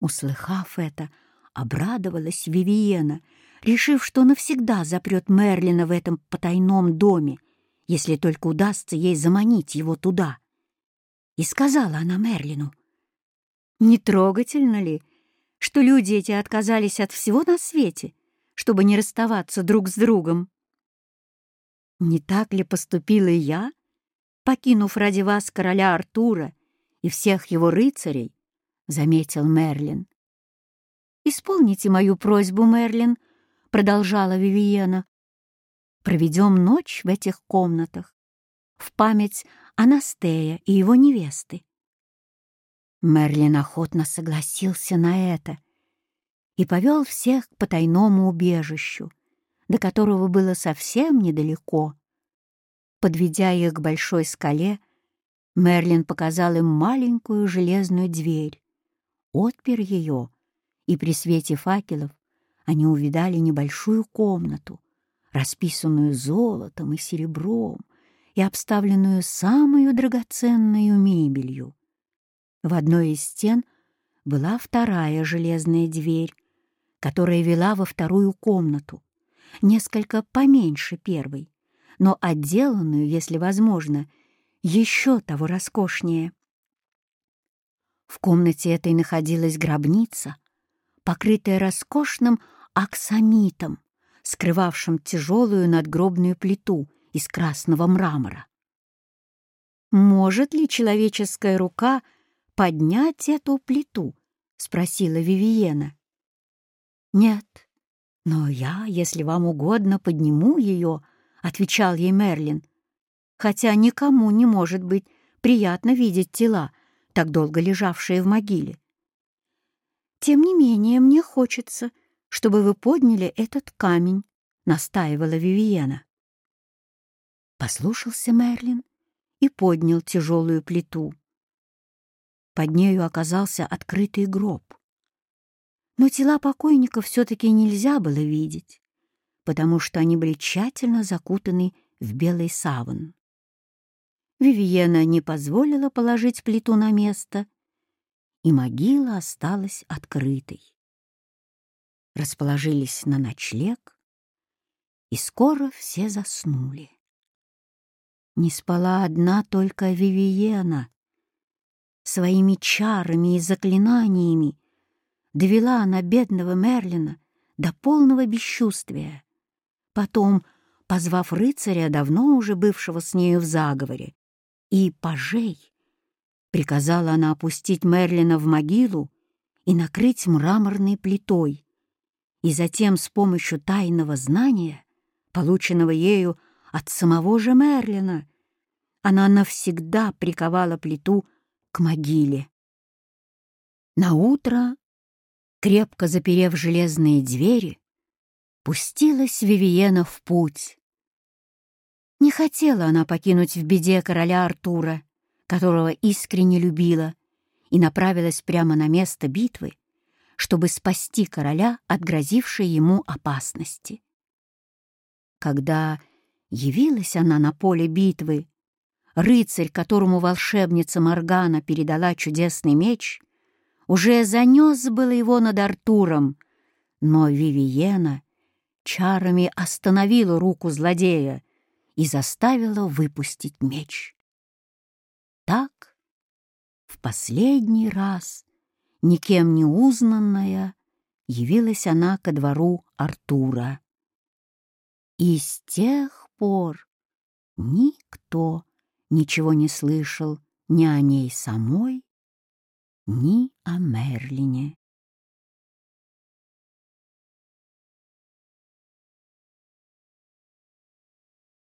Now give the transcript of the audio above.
Услыхав это, обрадовалась Вивиена, решив, что навсегда запрет Мерлина в этом потайном доме, если только удастся ей заманить его туда. И сказала она Мерлину, «Не трогательно ли, что люди эти отказались от всего на свете, чтобы не расставаться друг с другом?» «Не так ли поступила я, покинув ради вас короля Артура и всех его рыцарей?» — заметил Мерлин. «Исполните мою просьбу, Мерлин», — продолжала Вивиена. «Проведем ночь в этих комнатах в память Анастея и его невесты». Мерлин охотно согласился на это и повел всех к потайному убежищу, до которого было совсем недалеко. Подведя их к большой скале, Мерлин показал им маленькую железную дверь, отпер ее и при свете факелов они увидали небольшую комнату, расписанную золотом и серебром и обставленную самую драгоценную мебелью. В одной из стен была вторая железная дверь, которая вела во вторую комнату, несколько поменьше первой, но отделанную, если возможно, еще того роскошнее. В комнате этой находилась гробница, покрытая роскошным аксамитом, скрывавшим тяжелую надгробную плиту из красного мрамора. «Может ли человеческая рука поднять эту плиту?» — спросила Вивиена. «Нет, но я, если вам угодно, подниму ее», — отвечал ей Мерлин. «Хотя никому не может быть приятно видеть тела, так долго лежавшие в могиле. «Тем не менее, мне хочется, чтобы вы подняли этот камень», — настаивала Вивиена. Послушался Мерлин и поднял тяжелую плиту. Под нею оказался открытый гроб. Но тела покойников все-таки нельзя было видеть, потому что они были тщательно закутаны в белый саван. Вивиена не позволила положить плиту на место и могила осталась открытой. Расположились на ночлег, и скоро все заснули. Не спала одна только Вивиена. Своими чарами и заклинаниями довела она бедного Мерлина до полного бесчувствия. Потом, позвав рыцаря, давно уже бывшего с нею в заговоре, и пожей, Приказала она опустить Мерлина в могилу и накрыть мраморной плитой, и затем с помощью тайного знания, полученного ею от самого же Мерлина, она навсегда приковала плиту к могиле. На утро, крепко заперев железные двери, пустилась Вивиена в путь. Не хотела она покинуть в беде короля Артура, которого искренне любила, и направилась прямо на место битвы, чтобы спасти короля от грозившей ему опасности. Когда явилась она на поле битвы, рыцарь, которому волшебница Моргана передала чудесный меч, уже занес было его над Артуром, но Вивиена чарами остановила руку злодея и заставила выпустить меч. Так, в последний раз, никем не узнанная, явилась она ко двору Артура. И с тех пор никто ничего не слышал ни о ней самой, ни о Мерлине.